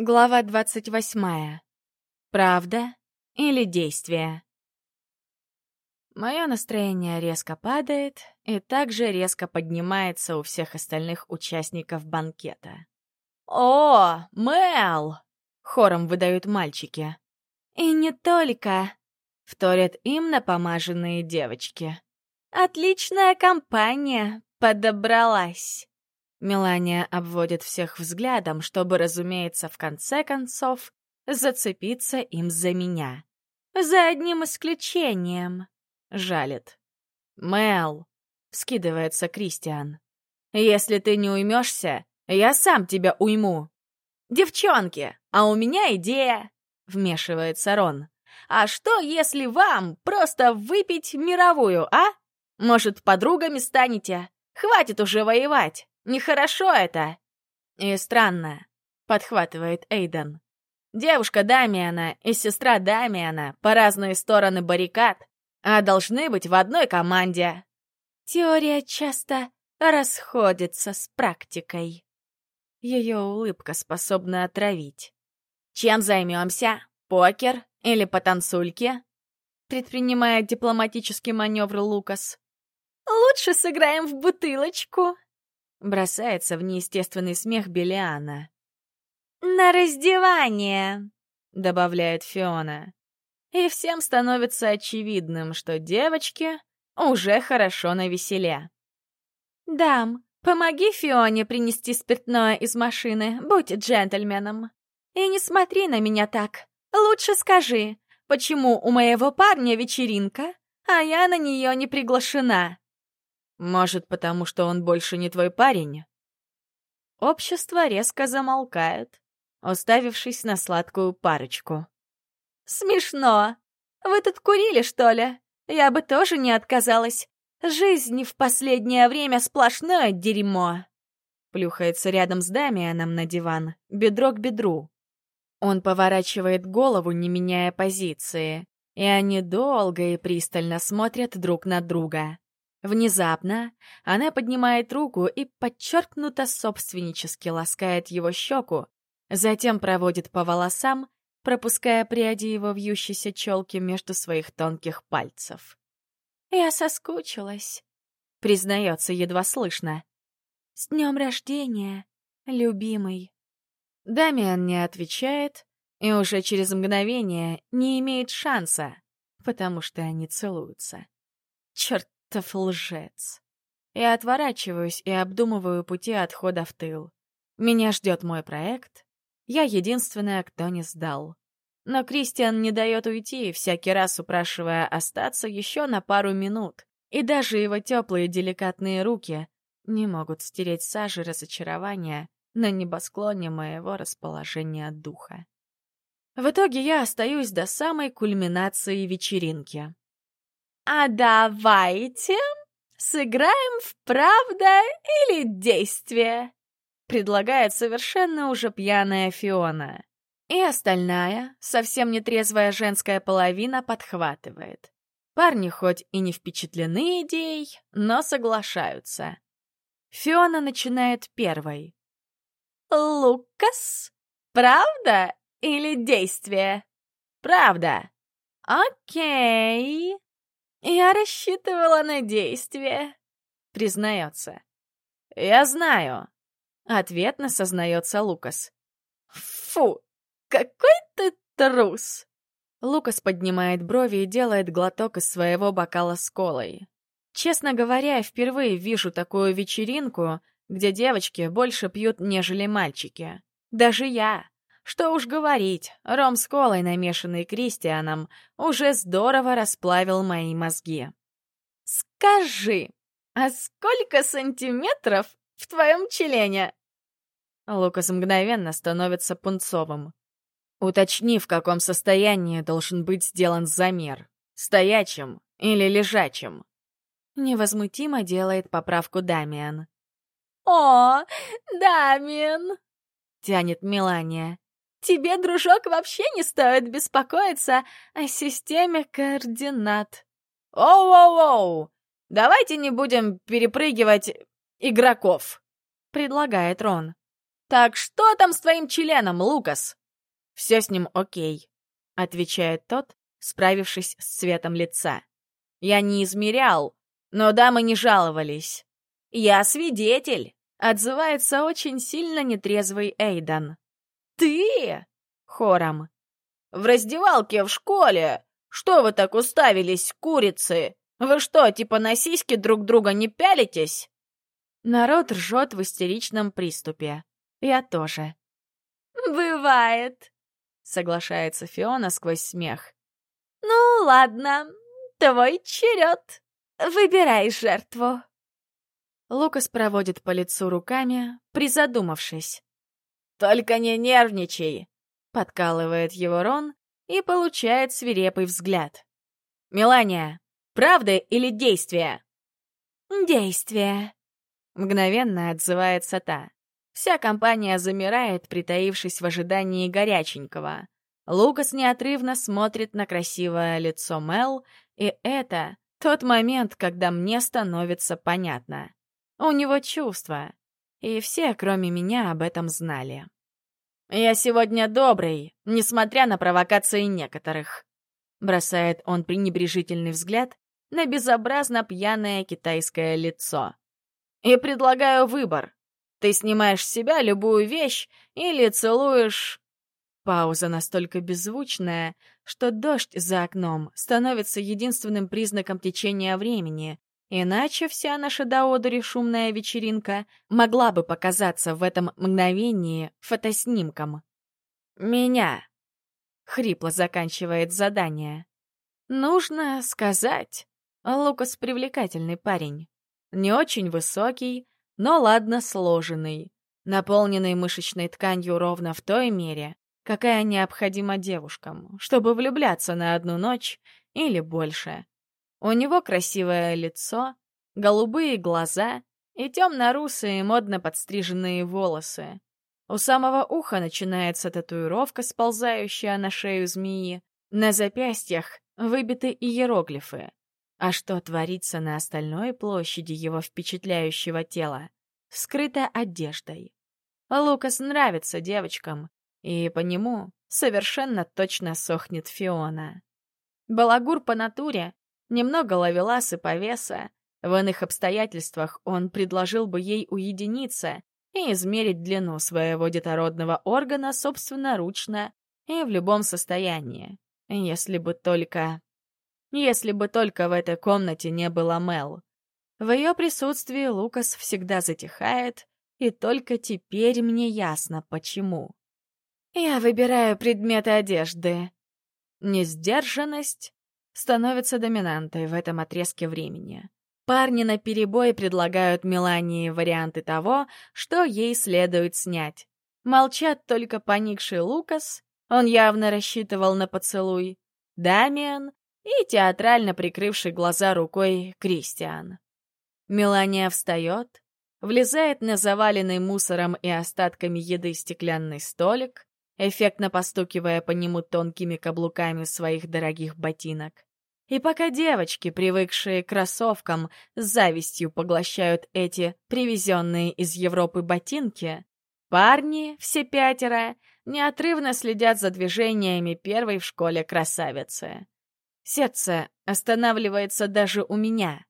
Глава двадцать восьмая. Правда или действие? Мое настроение резко падает и также резко поднимается у всех остальных участников банкета. «О, Мэл!» — хором выдают мальчики. «И не только!» — вторят им напомаженные девочки. «Отличная компания подобралась!» Мелания обводит всех взглядом, чтобы, разумеется, в конце концов зацепиться им за меня. За одним исключением. Жалит. «Мел», — скидывается Кристиан, — «если ты не уймешься, я сам тебя уйму». «Девчонки, а у меня идея», — вмешивается Рон. «А что, если вам просто выпить мировую, а? Может, подругами станете? Хватит уже воевать. Нехорошо это!» «И странно», — подхватывает Эйден. «Девушка Дамиана и сестра Дамиана по разные стороны баррикад, а должны быть в одной команде». Теория часто расходится с практикой. Ее улыбка способна отравить. «Чем займемся? Покер или потанцульки?» предпринимает дипломатический маневр Лукас. «Лучше сыграем в бутылочку», Бросается в неестественный смех Белиана. «На раздевание!» — добавляет Фиона. И всем становится очевидным, что девочки уже хорошо на веселе. «Дам, помоги Фионе принести спиртное из машины, будь джентльменом. И не смотри на меня так. Лучше скажи, почему у моего парня вечеринка, а я на нее не приглашена?» Может, потому что он больше не твой парень? Общество резко замолкает, уставившись на сладкую парочку. «Смешно! Вы тут курили, что ли? Я бы тоже не отказалась. Жизнь в последнее время сплошное дерьмо!» Плюхается рядом с Дамианом на диван, бедро к бедру. Он поворачивает голову, не меняя позиции, и они долго и пристально смотрят друг на друга. Внезапно она поднимает руку и подчеркнуто собственнически ласкает его щеку, затем проводит по волосам, пропуская пряди его вьющейся челки между своих тонких пальцев. «Я соскучилась», — признается едва слышно. «С днем рождения, любимый». Дамиан не отвечает и уже через мгновение не имеет шанса, потому что они целуются. Черт Чертов лжец. Я отворачиваюсь и обдумываю пути отхода в тыл. Меня ждет мой проект. Я единственная, кто не сдал. Но Кристиан не дает уйти, всякий раз упрашивая остаться еще на пару минут. И даже его теплые деликатные руки не могут стереть сажи разочарования на небосклоне моего расположения духа. В итоге я остаюсь до самой кульминации вечеринки. А давайте сыграем в правда или действие, предлагает совершенно уже пьяная Фиона. И остальная, совсем нетрезвая женская половина подхватывает. Парни хоть и не впечатлены идеей, но соглашаются. Фиона начинает первой. «Лукас, правда или действие?» «Правда». «Окей», «Я рассчитывала на действие», — признается. «Я знаю», — ответно сознается Лукас. «Фу, какой ты трус!» Лукас поднимает брови и делает глоток из своего бокала с колой. Честно говоря, я впервые вижу такую вечеринку, где девочки больше пьют, нежели мальчики. Даже я, что уж говорить, ром с колой, намешанный Кристианом, уже здорово расплавил мои мозги. «Скажи, а сколько сантиметров в твоем члене?» Лукас мгновенно становится пунцовым. Уточни, в каком состоянии должен быть сделан замер. Стоячим или лежачим. Невозмутимо делает поправку Дамиан. «О, Дамиан!» — тянет Мелания. Тебе, дружок, вообще не стоит беспокоиться о системе координат. Оу-оу-оу! Давайте не будем перепрыгивать игроков, предлагает Рон. «Так что там с твоим членом, Лукас?» «Все с ним окей», — отвечает тот, справившись с цветом лица. «Я не измерял, но дамы не жаловались». «Я свидетель», — отзывается очень сильно нетрезвый Эйдан. «Ты?» — хором. «В раздевалке в школе! Что вы так уставились, курицы? Вы что, типа на сиськи друг друга не пялитесь?» Народ ржет в истеричном приступе. Я тоже. «Бывает», — соглашается Фиона сквозь смех. «Ну, ладно, твой черед. Выбирай жертву». Лукас проводит по лицу руками, призадумавшись. «Только не нервничай!» — подкалывает его Рон и получает свирепый взгляд. «Мелания, правда или действие?» «Действие», — мгновенно отзывается та. Вся компания замирает, притаившись в ожидании горяченького. Лукас неотрывно смотрит на красивое лицо Мел, и это тот момент, когда мне становится понятно. У него чувства, и все, кроме меня, об этом знали. «Я сегодня добрый, несмотря на провокации некоторых», — бросает он пренебрежительный взгляд на безобразно пьяное китайское лицо. «И предлагаю выбор. Ты снимаешь с себя любую вещь или целуешь...» Пауза настолько беззвучная, что дождь за окном становится единственным признаком течения времени, Иначе вся наша до одури шумная вечеринка могла бы показаться в этом мгновении фотоснимком. «Меня!» — хрипло заканчивает задание. «Нужно сказать, Лукас привлекательный парень. Не очень высокий, но ладно сложенный, наполненный мышечной тканью ровно в той мере, какая необходима девушкам, чтобы влюбляться на одну ночь или больше. У него красивое лицо, голубые глаза и темно-русые модно подстриженные волосы. У самого уха начинается татуировка, сползающая на шею змеи. На запястьях выбиты иероглифы. А что творится на остальной площади его впечатляющего тела, скрыто одеждой. Лукас нравится девочкам, и по нему совершенно точно сохнет Фиона. Балагур по натуре Немного ловелас и повеса. В иных обстоятельствах он предложил бы ей уединиться и измерить длину своего детородного органа собственноручно и в любом состоянии. Если бы только... Если бы только в этой комнате не было Мел. В ее присутствии Лукас всегда затихает, и только теперь мне ясно, почему. Я выбираю предметы одежды. Несдержанность становится доминантой в этом отрезке времени. Парни на перебой предлагают Мелании варианты того, что ей следует снять. Молчат только поникший Лукас, он явно рассчитывал на поцелуй, Дамиан и театрально прикрывший глаза рукой Кристиан. Мелания встает, влезает на заваленный мусором и остатками еды стеклянный столик, эффектно постукивая по нему тонкими каблуками своих дорогих ботинок. И пока девочки, привыкшие к кроссовкам, с завистью поглощают эти привезенные из Европы ботинки, парни, все пятеро, неотрывно следят за движениями первой в школе красавицы. Сердце останавливается даже у меня.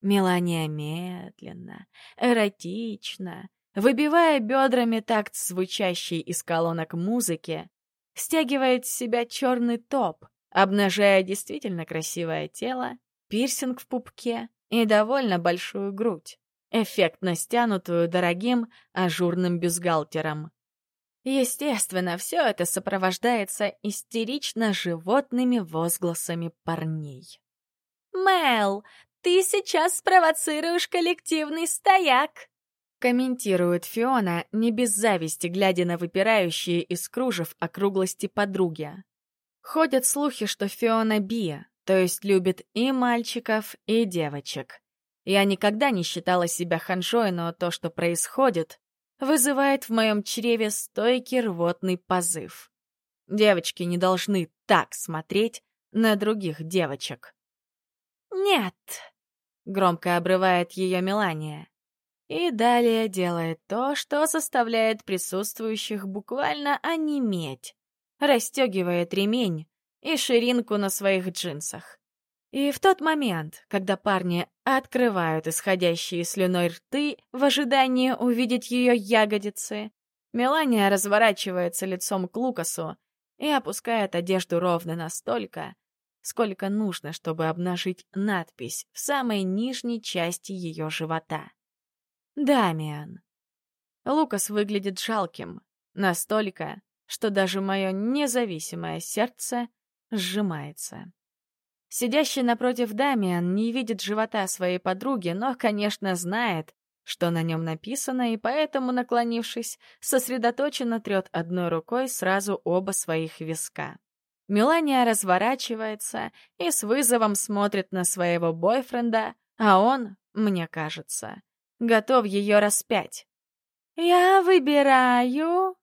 Мелания медленно, эротично, выбивая бедрами такт звучащей из колонок музыки, стягивает с себя черный топ — обнажая действительно красивое тело, пирсинг в пупке и довольно большую грудь, эффектно стянутую дорогим ажурным бюстгальтером. Естественно, все это сопровождается истерично животными возгласами парней. «Мэл, ты сейчас спровоцируешь коллективный стояк!» комментирует Фиона, не без зависти, глядя на выпирающие из кружев округлости подруги. Ходят слухи, что Фиона Бия, то есть любит и мальчиков, и девочек. Я никогда не считала себя ханжой, но то, что происходит, вызывает в моем чреве стойкий рвотный позыв. Девочки не должны так смотреть на других девочек. «Нет», — громко обрывает ее Мелания. и далее делает то, что заставляет присутствующих буквально онеметь. Расстегивает ремень и ширинку на своих джинсах. И в тот момент, когда парни открывают исходящие слюной рты в ожидании увидеть ее ягодицы, Мелания разворачивается лицом к Лукасу и опускает одежду ровно настолько, сколько нужно, чтобы обнажить надпись в самой нижней части ее живота. Дамиан. Лукас выглядит жалким, настолько, что даже мое независимое сердце сжимается. Сидящий напротив Дамиан не видит живота своей подруги, но, конечно, знает, что на нем написано, и поэтому, наклонившись, сосредоточенно трет одной рукой сразу оба своих виска. Мелания разворачивается и с вызовом смотрит на своего бойфренда, а он, мне кажется, готов ее распять. «Я выбираю...»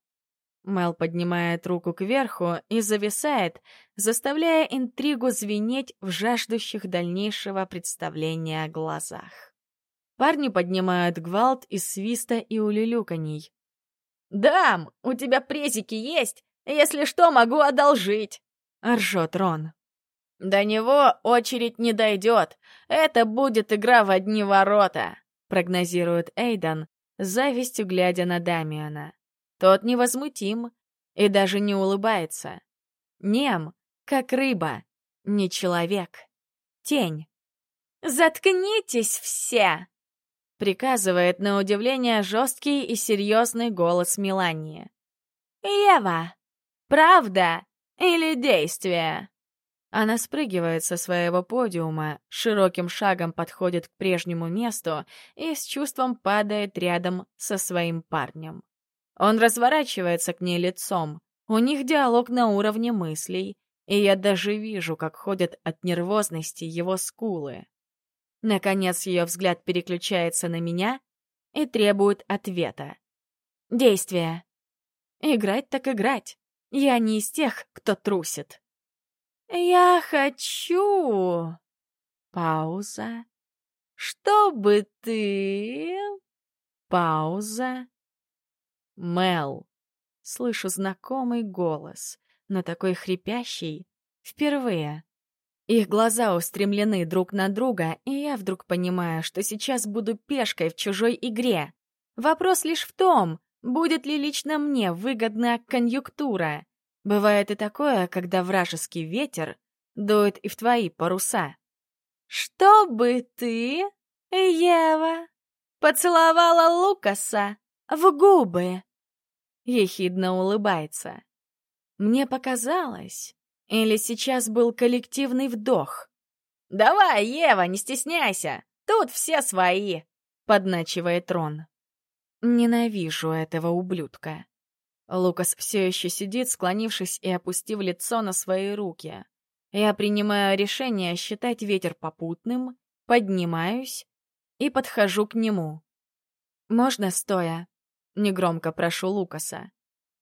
Мел поднимает руку кверху и зависает, заставляя интригу звенеть в жаждущих дальнейшего представления глазах. Парни поднимают гвалт из свиста и улюлюканий. «Дам, у тебя презики есть? Если что, могу одолжить!» — ржет Рон. «До него очередь не дойдет. Это будет игра в одни ворота», — прогнозирует Эйдан, завистью глядя на Дамиана. Тот невозмутим и даже не улыбается. Нем, как рыба, не человек. Тень. «Заткнитесь все!» приказывает на удивление жесткий и серьезный голос Мелании. «Ева, правда или действие?» Она спрыгивает со своего подиума, широким шагом подходит к прежнему месту и с чувством падает рядом со своим парнем. Он разворачивается к ней лицом. У них диалог на уровне мыслей, и я даже вижу, как ходят от нервозности его скулы. Наконец ее взгляд переключается на меня и требует ответа. Действия. Играть так играть. Я не из тех, кто трусит. «Я хочу...» Пауза. «Чтобы ты...» Пауза. Мел. Слышу знакомый голос, но такой хрипящий. Впервые. Их глаза устремлены друг на друга, и я вдруг понимаю, что сейчас буду пешкой в чужой игре. Вопрос лишь в том, будет ли лично мне выгодна конъюнктура. Бывает и такое, когда вражеский ветер дует и в твои паруса. «Чтобы ты, Ева, поцеловала Лукаса в губы!» Ехидно улыбается. Мне показалось, или сейчас был коллективный вдох? «Давай, Ева, не стесняйся! Тут все свои!» — подначивает Рон. Ненавижу этого ублюдка. Лукас все еще сидит, склонившись и опустив лицо на свои руки. Я принимаю решение считать ветер попутным, поднимаюсь и подхожу к нему. «Можно стоя?» — негромко прошу Лукаса.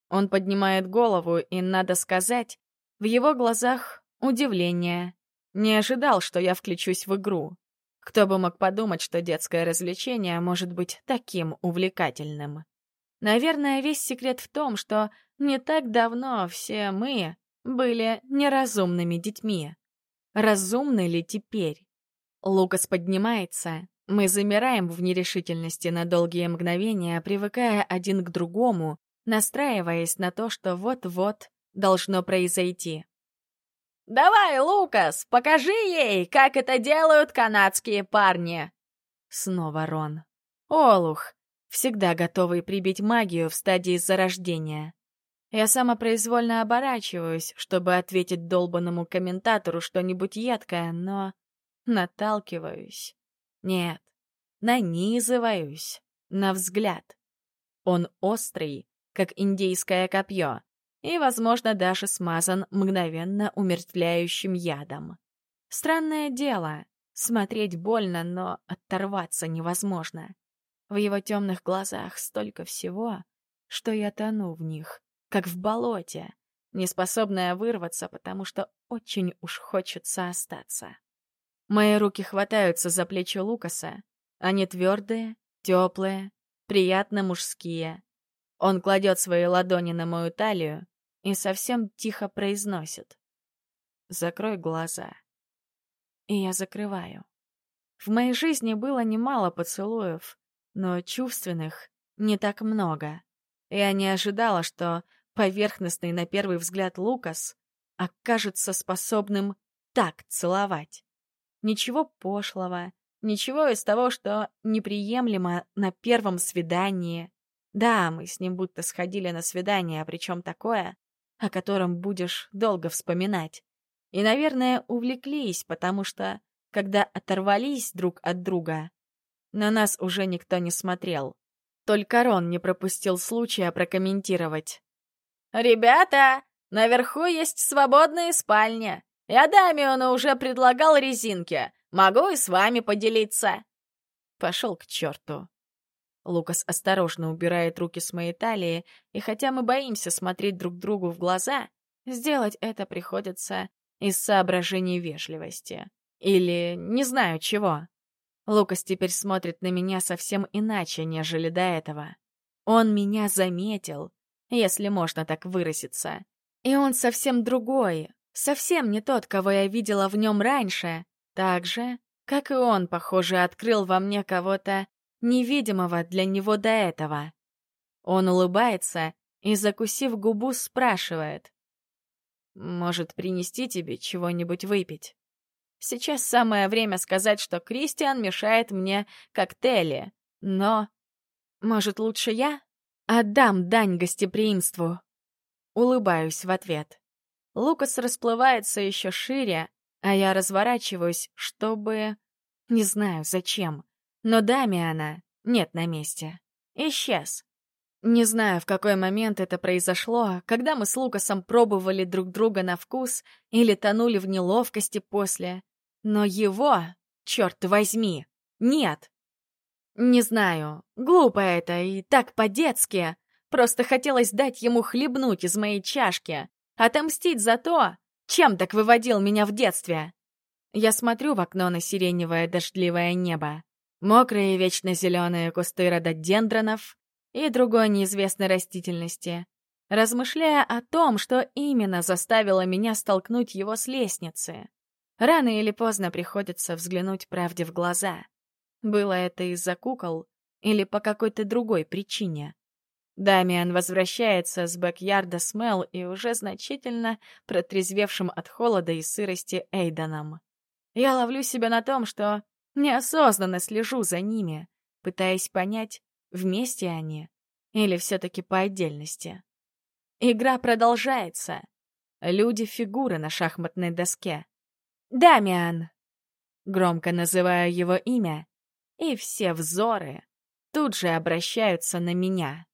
Он поднимает голову, и, надо сказать, в его глазах удивление. Не ожидал, что я включусь в игру. Кто бы мог подумать, что детское развлечение может быть таким увлекательным. Наверное, весь секрет в том, что не так давно все мы были неразумными детьми. Разумны ли теперь? Лукас поднимается. Мы замираем в нерешительности на долгие мгновения, привыкая один к другому, настраиваясь на то, что вот-вот должно произойти. «Давай, Лукас, покажи ей, как это делают канадские парни!» Снова Рон. Олух, всегда готовый прибить магию в стадии зарождения. Я самопроизвольно оборачиваюсь, чтобы ответить долбанному комментатору что-нибудь едкое, но наталкиваюсь. Нет, нанизываюсь на взгляд. Он острый, как индейское копье, и, возможно, даже смазан мгновенно умертвляющим ядом. Странное дело, смотреть больно, но оторваться невозможно. В его темных глазах столько всего, что я тону в них, как в болоте, неспособная вырваться, потому что очень уж хочется остаться. Мои руки хватаются за плечи Лукаса, они твердые, Теплые, приятно мужские. Он кладет свои ладони на мою талию и совсем тихо произносит. «Закрой глаза». И я закрываю. В моей жизни было немало поцелуев, но чувственных не так много. Я не ожидала, что поверхностный на первый взгляд Лукас окажется способным так целовать. Ничего пошлого, ничего из того, что неприемлемо на первом свидании. Да, мы с ним будто сходили на свидание, причем такое, о котором будешь долго вспоминать. И, наверное, увлеклись, потому что, когда оторвались друг от друга, на нас уже никто не смотрел. Только Рон не пропустил случая прокомментировать. «Ребята, наверху есть свободные спальни. Я Дамиону уже предлагал резинки. Могу и с вами поделиться». Пошел к черту. Лукас осторожно убирает руки с моей талии, и хотя мы боимся смотреть друг другу в глаза, сделать это приходится из соображений вежливости. Или не знаю чего. Лукас теперь смотрит на меня совсем иначе, нежели до этого. Он меня заметил, если можно так выразиться. И он совсем другой, совсем не тот, кого я видела в нем раньше. Так же, как и он, похоже, открыл во мне кого-то невидимого для него до этого. Он улыбается и, закусив губу, спрашивает. «Может, принести тебе чего-нибудь выпить?» Сейчас самое время сказать, что Кристиан мешает мне коктейли, но... Может, лучше я отдам дань гостеприимству? Улыбаюсь в ответ. Лукас расплывается еще шире, а я разворачиваюсь, чтобы... Не знаю, зачем. Но Дамиана нет на месте. Исчез. Не знаю, в какой момент это произошло, когда мы с Лукасом пробовали друг друга на вкус или тонули в неловкости после. Но его, черт возьми, нет. Не знаю, глупо это и так по-детски. Просто хотелось дать ему хлебнуть из моей чашки, отомстить за то, чем так выводил меня в детстве. Я смотрю в окно на сиреневое дождливое небо, мокрые вечно зеленые кусты рододендронов и другой неизвестной растительности, размышляя о том, что именно заставило меня столкнуть его с лестницы. Рано или поздно приходится взглянуть правде в глаза. Было это из-за кукол или по какой-то другой причине. Дамиан возвращается с бэк-ярда с и уже значительно протрезвевшим от холода и сырости Эйданом. Я ловлю себя на том, что неосознанно слежу за ними, пытаясь понять, вместе они или все-таки по отдельности. Игра продолжается. Люди — фигуры на шахматной доске. Дамиан!» Громко называю его имя, и все взоры тут же обращаются на меня.